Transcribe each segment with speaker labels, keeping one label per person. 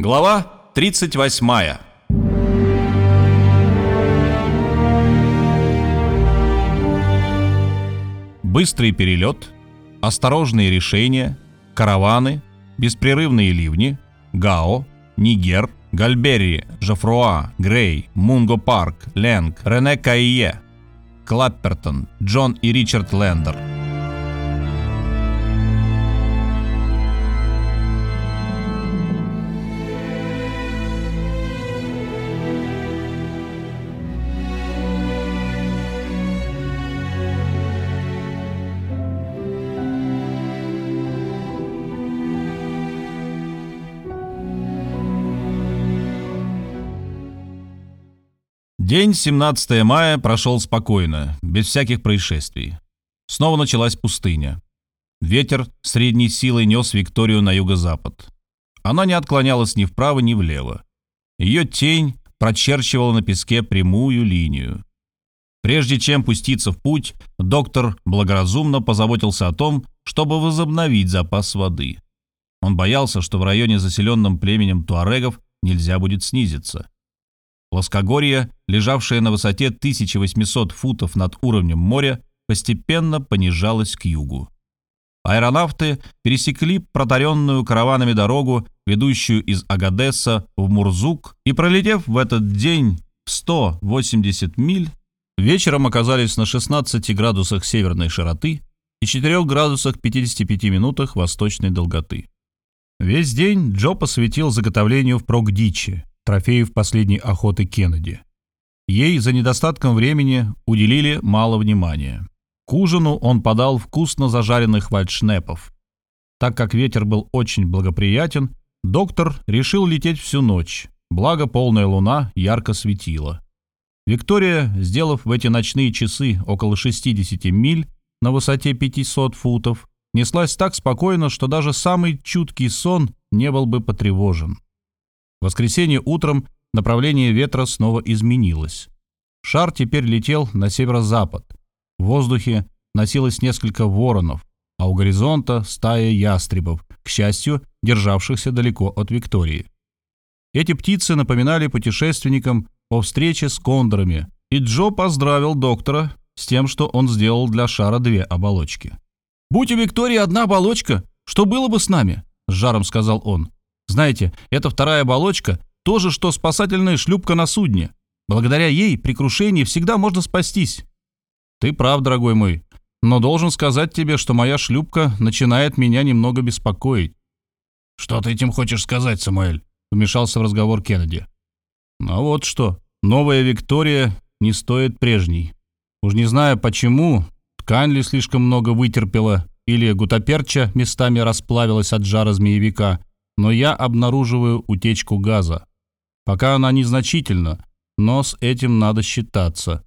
Speaker 1: Глава 38. Быстрый перелет, осторожные решения, караваны, беспрерывные ливни, Гао, Нигер, Гальберри, Жофруа, Грей, Мунго Парк, Ленг, Рене Кайе, Клаппертон, Джон и Ричард Лендер – День 17 мая прошел спокойно, без всяких происшествий. Снова началась пустыня. Ветер средней силой нес Викторию на юго-запад. Она не отклонялась ни вправо, ни влево. Ее тень прочерчивала на песке прямую линию. Прежде чем пуститься в путь, доктор благоразумно позаботился о том, чтобы возобновить запас воды. Он боялся, что в районе, заселенном племенем туарегов, нельзя будет снизиться. Плоскогорье, лежавшее на высоте 1800 футов над уровнем моря, постепенно понижалось к югу. Аэронавты пересекли протаренную караванами дорогу, ведущую из Агадеса в Мурзук, и, пролетев в этот день 180 миль, вечером оказались на 16 градусах северной широты и 4 градусах 55 минутах восточной долготы. Весь день Джо посвятил заготовлению впрок дичи, трофеев последней охоты Кеннеди. Ей за недостатком времени уделили мало внимания. К ужину он подал вкусно зажаренных вальдшнепов. Так как ветер был очень благоприятен, доктор решил лететь всю ночь, благо полная луна ярко светила. Виктория, сделав в эти ночные часы около 60 миль на высоте 500 футов, неслась так спокойно, что даже самый чуткий сон не был бы потревожен. В воскресенье утром направление ветра снова изменилось. Шар теперь летел на северо-запад. В воздухе носилось несколько воронов, а у горизонта стая ястребов, к счастью, державшихся далеко от Виктории. Эти птицы напоминали путешественникам о встрече с кондорами, и Джо поздравил доктора с тем, что он сделал для шара две оболочки. «Будь у Виктории одна оболочка, что было бы с нами?» — с жаром сказал он. Знаете, эта вторая оболочка – то же, что спасательная шлюпка на судне. Благодаря ей при крушении всегда можно спастись. Ты прав, дорогой мой, но должен сказать тебе, что моя шлюпка начинает меня немного беспокоить. Что ты этим хочешь сказать, Самуэль? Вмешался в разговор Кеннеди. Ну вот что, новая Виктория не стоит прежней. Уж не знаю почему, ткань ли слишком много вытерпела, или гутаперча местами расплавилась от жара змеевика, но я обнаруживаю утечку газа. Пока она незначительна, но с этим надо считаться.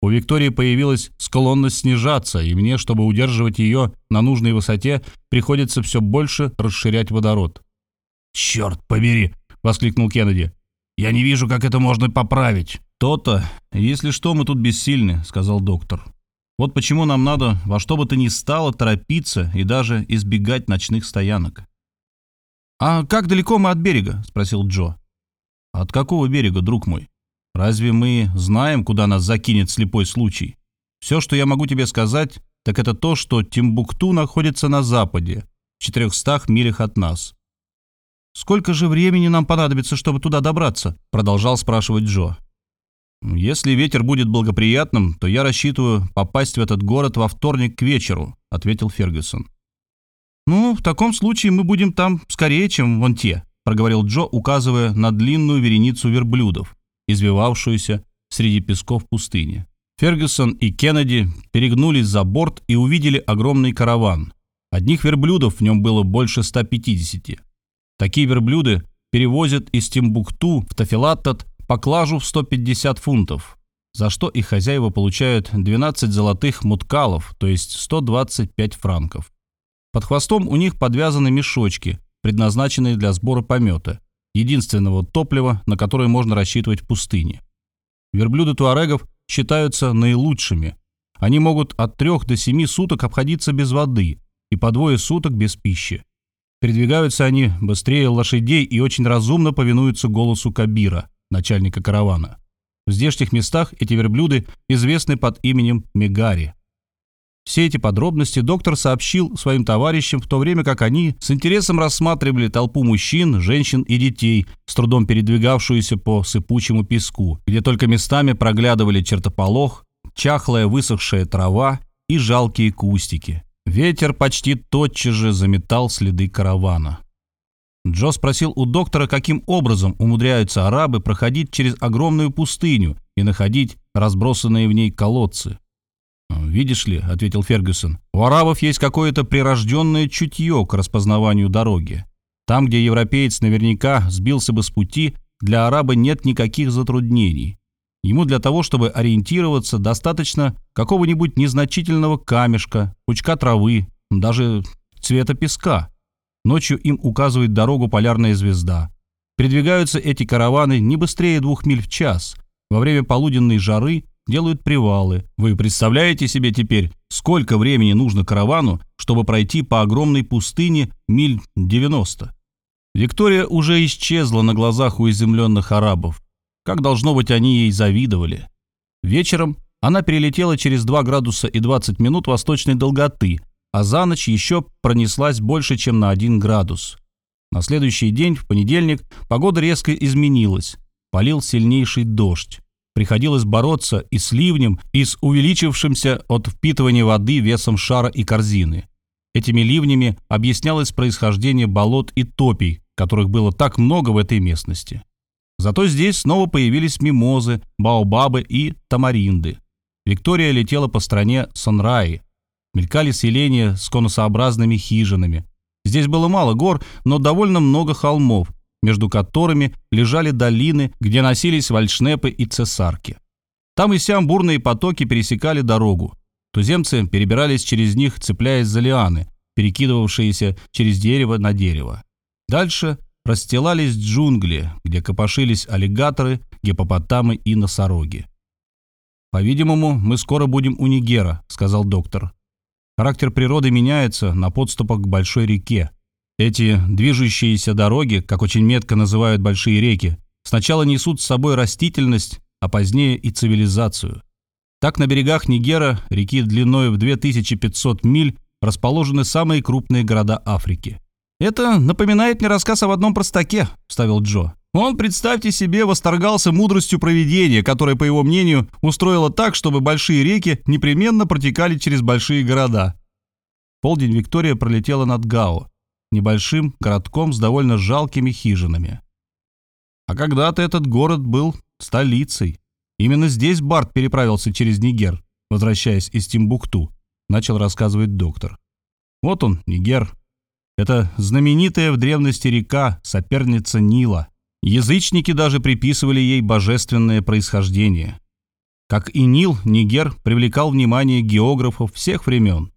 Speaker 1: У Виктории появилась склонность снижаться, и мне, чтобы удерживать ее на нужной высоте, приходится все больше расширять водород. «Черт побери!» — воскликнул Кеннеди. «Я не вижу, как это можно поправить». «То-то. Если что, мы тут бессильны», — сказал доктор. «Вот почему нам надо во что бы то ни стало торопиться и даже избегать ночных стоянок. «А как далеко мы от берега?» — спросил Джо. «От какого берега, друг мой? Разве мы знаем, куда нас закинет слепой случай? Все, что я могу тебе сказать, так это то, что Тимбукту находится на западе, в 400 милях от нас». «Сколько же времени нам понадобится, чтобы туда добраться?» — продолжал спрашивать Джо. «Если ветер будет благоприятным, то я рассчитываю попасть в этот город во вторник к вечеру», — ответил Фергюсон. «Ну, в таком случае мы будем там скорее, чем вон те», проговорил Джо, указывая на длинную вереницу верблюдов, извивавшуюся среди песков пустыни. Фергюсон и Кеннеди перегнулись за борт и увидели огромный караван. Одних верблюдов в нем было больше 150. Такие верблюды перевозят из Тимбукту в Тафилаттат поклажу в 150 фунтов, за что их хозяева получают 12 золотых муткалов, то есть 125 франков. Под хвостом у них подвязаны мешочки, предназначенные для сбора помета, единственного топлива, на которое можно рассчитывать в пустыне. Верблюды туарегов считаются наилучшими. Они могут от трех до семи суток обходиться без воды и по двое суток без пищи. Передвигаются они быстрее лошадей и очень разумно повинуются голосу Кабира, начальника каравана. В здешних местах эти верблюды известны под именем Мегари. Все эти подробности доктор сообщил своим товарищам, в то время как они с интересом рассматривали толпу мужчин, женщин и детей, с трудом передвигавшуюся по сыпучему песку, где только местами проглядывали чертополох, чахлая высохшая трава и жалкие кустики. Ветер почти тотчас же заметал следы каравана. Джо спросил у доктора, каким образом умудряются арабы проходить через огромную пустыню и находить разбросанные в ней колодцы. «Видишь ли», — ответил Фергюсон, — «у арабов есть какое-то прирожденное чутье к распознаванию дороги. Там, где европеец наверняка сбился бы с пути, для араба нет никаких затруднений. Ему для того, чтобы ориентироваться, достаточно какого-нибудь незначительного камешка, пучка травы, даже цвета песка. Ночью им указывает дорогу полярная звезда. Передвигаются эти караваны не быстрее двух миль в час. Во время полуденной жары делают привалы. Вы представляете себе теперь, сколько времени нужно каравану, чтобы пройти по огромной пустыне миль 90? Виктория уже исчезла на глазах у изумленных арабов. Как должно быть, они ей завидовали. Вечером она перелетела через 2 градуса и 20 минут восточной долготы, а за ночь еще пронеслась больше, чем на 1 градус. На следующий день, в понедельник, погода резко изменилась. Полил сильнейший дождь. Приходилось бороться и с ливнем, и с увеличившимся от впитывания воды весом шара и корзины. Этими ливнями объяснялось происхождение болот и топий, которых было так много в этой местности. Зато здесь снова появились мимозы, баобабы и тамаринды. Виктория летела по стране Сонраи. Мелькали селения с конусообразными хижинами. Здесь было мало гор, но довольно много холмов, между которыми лежали долины, где носились вальшнепы и цесарки. Там и сям бурные потоки пересекали дорогу. Туземцы перебирались через них, цепляясь за лианы, перекидывавшиеся через дерево на дерево. Дальше расстилались джунгли, где копошились аллигаторы, гипопотамы и носороги. «По-видимому, мы скоро будем у Нигера», — сказал доктор. «Характер природы меняется на подступах к большой реке. Эти движущиеся дороги, как очень метко называют большие реки, сначала несут с собой растительность, а позднее и цивилизацию. Так на берегах Нигера, реки длиной в 2500 миль, расположены самые крупные города Африки. «Это напоминает мне рассказ об одном простаке», — вставил Джо. Он, представьте себе, восторгался мудростью проведения, которое, по его мнению, устроило так, чтобы большие реки непременно протекали через большие города. полдень Виктория пролетела над Гао, небольшим городком с довольно жалкими хижинами. А когда-то этот город был столицей. Именно здесь Барт переправился через Нигер, возвращаясь из Тимбукту, начал рассказывать доктор. Вот он, Нигер, это знаменитая в древности река, соперница Нила. Язычники даже приписывали ей божественное происхождение. Как и Нил, Нигер привлекал внимание географов всех времен.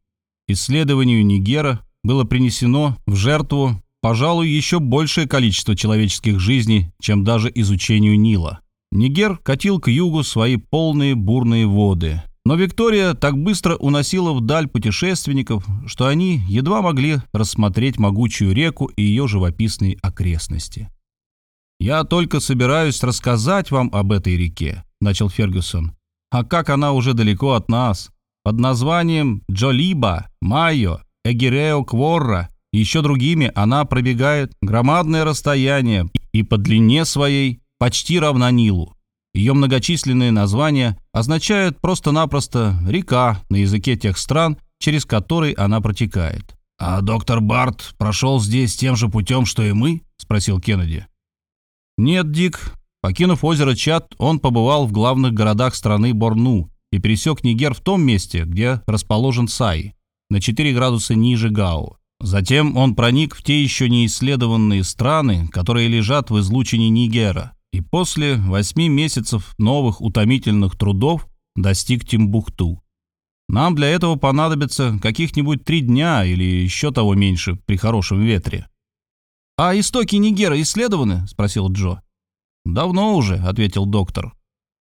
Speaker 1: Исследованию Нигера было принесено в жертву, пожалуй, еще большее количество человеческих жизней, чем даже изучению Нила. Нигер катил к югу свои полные бурные воды – но Виктория так быстро уносила вдаль путешественников, что они едва могли рассмотреть могучую реку и ее живописные окрестности. «Я только собираюсь рассказать вам об этой реке», — начал Фергюсон. «А как она уже далеко от нас? Под названием Джолиба, Майо, Эгирео Кворра и еще другими она пробегает громадное расстояние и по длине своей почти равна Нилу. Ее многочисленные названия означают просто-напросто «река» на языке тех стран, через которые она протекает. «А доктор Барт прошел здесь тем же путем, что и мы?» – спросил Кеннеди. «Нет, Дик. Покинув озеро Чад, он побывал в главных городах страны Борну и пересек Нигер в том месте, где расположен Сай, на 4 градуса ниже Гао. Затем он проник в те еще неисследованные страны, которые лежат в излучине Нигера и после восьми месяцев новых утомительных трудов достиг Тимбукту. Нам для этого понадобится каких-нибудь три дня или еще того меньше при хорошем ветре. «А истоки Нигера исследованы?» – спросил Джо. «Давно уже», – ответил доктор.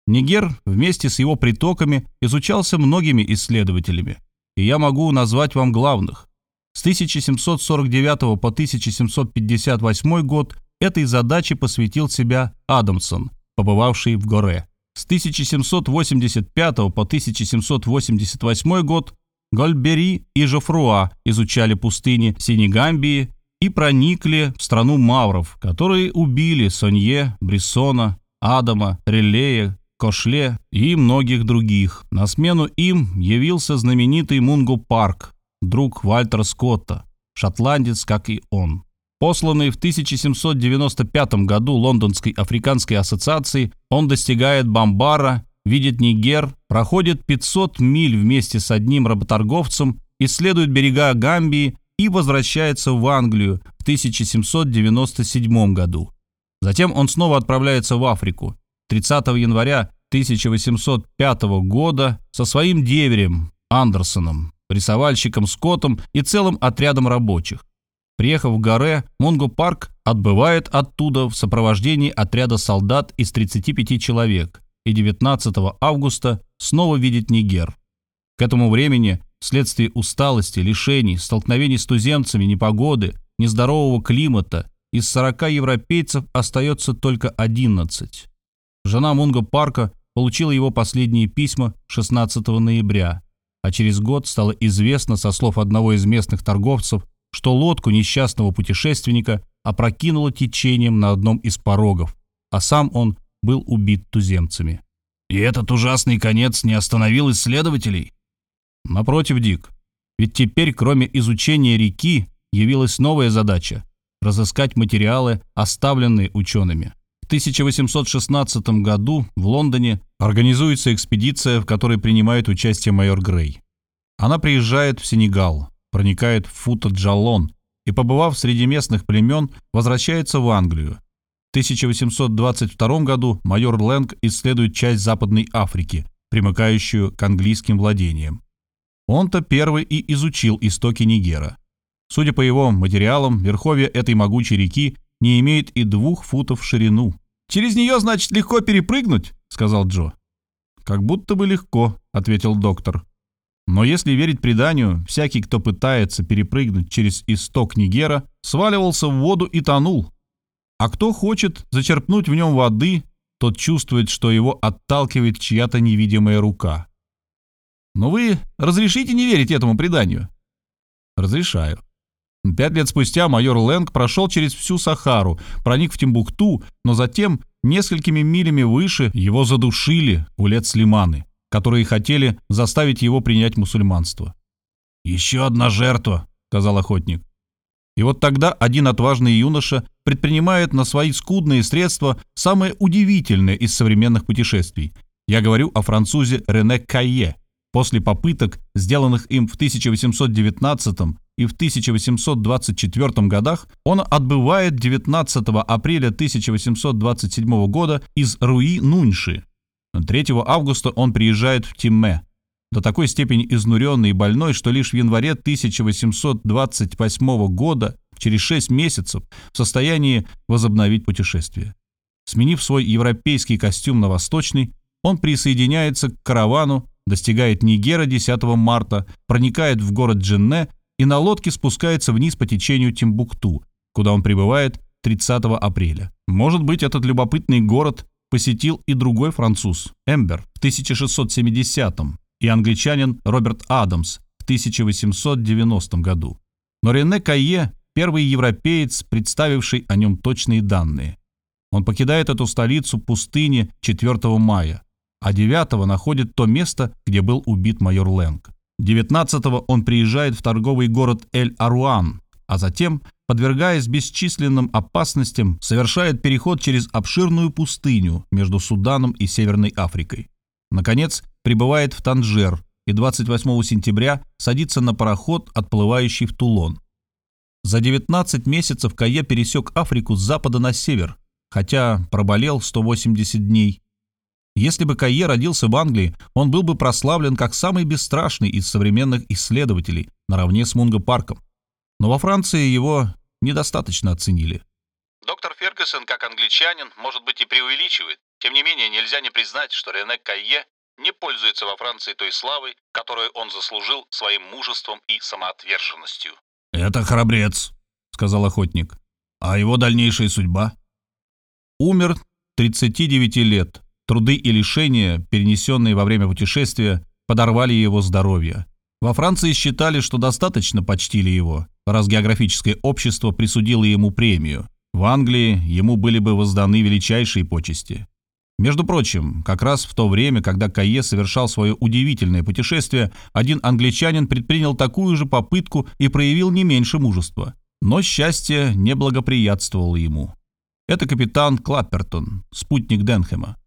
Speaker 1: Нигер вместе с его притоками изучался многими исследователями, и я могу назвать вам главных. С 1749 по 1758 год этой задаче посвятил себя Адамсон, побывавший в Горе. С 1785 по 1788 год Гольбери и Жофруа изучали пустыни Сенегамбии и проникли в страну мавров, которые убили Сонье, Брессона, Адама, Релея, Кошле и многих других. На смену им явился знаменитый Мунго Парк, друг Вальтера Скотта, шотландец, как и он. Посланный в 1795 году Лондонской Африканской ассоциацией, он достигает Бамбара, видит Нигер, проходит 500 миль вместе с одним работорговцем, исследует берега Гамбии и возвращается в Англию в 1797 году. Затем он снова отправляется в Африку. 30 января 1805 года со своим деверем Андерсоном, рисовальщиком Скоттом и целым отрядом рабочих. Приехав в Горе, Монго Парк отбывает оттуда в сопровождении отряда солдат из 35 человек и 19 августа снова видит Нигер. К этому времени, вследствие усталости, лишений, столкновений с туземцами, непогоды, нездорового климата, из 40 европейцев остается только 11. Жена Мунго Парка получила его последние письма 16 ноября, а через год стало известно со слов одного из местных торговцев, что лодку несчастного путешественника опрокинуло течением на одном из порогов, а сам он был убит туземцами. И этот ужасный конец не остановил исследователей? Напротив, Дик. Ведь теперь, кроме изучения реки, явилась новая задача – разыскать материалы, оставленные учеными. В 1816 году в Лондоне организуется экспедиция, в которой принимает участие майор Грей. Она приезжает в Сенегал, проникает в Фута-Джалон и, побывав среди местных племен, возвращается в Англию. В 1822 году майор Лэнг исследует часть Западной Африки, примыкающую к английским владениям. Он-то первый и изучил истоки Нигера. Судя по его материалам, верховье этой могучей реки не имеет и двух футов в ширину. «Через нее, значит, легко перепрыгнуть?» — сказал Джо. «Как будто бы легко», — ответил доктор. Но если верить преданию, всякий, кто пытается перепрыгнуть через исток Нигера, сваливался в воду и тонул. А кто хочет зачерпнуть в нем воды, тот чувствует, что его отталкивает чья-то невидимая рука. Но вы разрешите не верить этому преданию? Разрешаю. Пять лет спустя майор Лэнг прошел через всю Сахару, проник в Тимбукту, но затем, несколькими милями выше, его задушили у лет Слиманы которые хотели заставить его принять мусульманство. «Еще одна жертва», — сказал охотник. И вот тогда один отважный юноша предпринимает на свои скудные средства самое удивительное из современных путешествий. Я говорю о французе Рене Кайе. После попыток, сделанных им в 1819 и в 1824 годах, он отбывает 19 апреля 1827 года из Руи-Нуньши 3 августа он приезжает в Тимме, до такой степени изнуренный и больной, что лишь в январе 1828 года, через 6 месяцев, в состоянии возобновить путешествие. Сменив свой европейский костюм на восточный, он присоединяется к каравану, достигает Нигера 10 марта, проникает в город Дженне и на лодке спускается вниз по течению Тимбукту, куда он прибывает 30 апреля. Может быть, этот любопытный город посетил и другой француз, Эмбер, в 1670-м, и англичанин Роберт Адамс в 1890 году. Но Рене Кайе – первый европеец, представивший о нем точные данные. Он покидает эту столицу пустыни 4 мая, а 9 находит то место, где был убит майор Лэнг. 19 он приезжает в торговый город Эль-Аруан, а затем подвергаясь бесчисленным опасностям, совершает переход через обширную пустыню между Суданом и Северной Африкой. Наконец, прибывает в Танжер и 28 сентября садится на пароход, отплывающий в Тулон. За 19 месяцев Кае пересек Африку с запада на север, хотя проболел 180 дней. Если бы Кае родился в Англии, он был бы прославлен как самый бесстрашный из современных исследователей, наравне с Мунго Парком но во Франции его недостаточно оценили.
Speaker 2: Доктор Фергюсон, как англичанин, может быть и преувеличивает. Тем не менее, нельзя не признать, что Рене Кайе не пользуется во Франции той славой, которую он заслужил своим мужеством и самоотверженностью.
Speaker 1: «Это храбрец», — сказал охотник. «А его дальнейшая судьба?» Умер 39 лет. Труды и лишения, перенесенные во время путешествия, подорвали его здоровье. Во Франции считали, что достаточно почтили его, раз географическое общество присудило ему премию. В Англии ему были бы возданы величайшие почести. Между прочим, как раз в то время, когда Кайе совершал свое удивительное путешествие, один англичанин предпринял такую же попытку и проявил не меньше мужества. Но счастье не благоприятствовало ему. Это капитан Клаппертон, спутник Денхема.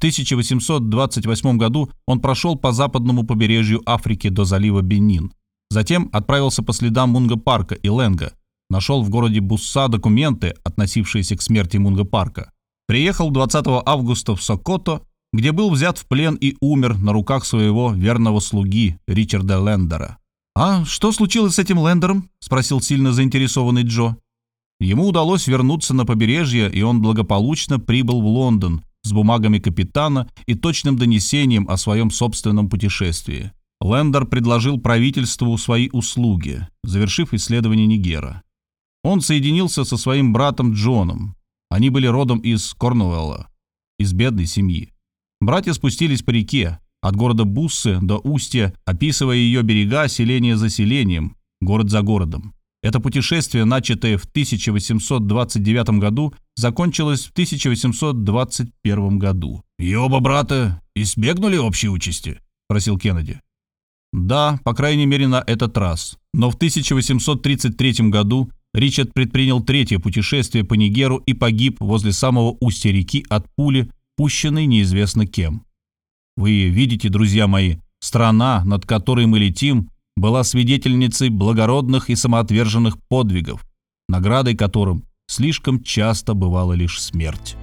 Speaker 1: В 1828 году он прошел по западному побережью Африки до залива Бенин. Затем отправился по следам Мунга-парка и Ленга. Нашел в городе Бусса документы, относившиеся к смерти Мунга-парка. Приехал 20 августа в Сокото, где был взят в плен и умер на руках своего верного слуги Ричарда Лендера. «А что случилось с этим Лендером?» – спросил сильно заинтересованный Джо. Ему удалось вернуться на побережье, и он благополучно прибыл в Лондон с бумагами капитана и точным донесением о своем собственном путешествии. Лендер предложил правительству свои услуги, завершив исследование Нигера. Он соединился со своим братом Джоном, они были родом из Корнуэлла, из бедной семьи. Братья спустились по реке, от города Буссы до устья, описывая ее берега селение за селением, город за городом. Это путешествие, начатое в 1829 году, закончилось в 1821 году. «И оба брата избегнули общей участи?» – спросил Кеннеди. Да, по крайней мере на этот раз. Но в 1833 году Ричард предпринял третье путешествие по Нигеру и погиб возле самого устья реки от пули, пущенной неизвестно кем. Вы видите, друзья мои, страна, над которой мы летим, была свидетельницей благородных и самоотверженных подвигов, наградой которым слишком часто бывала лишь смерть.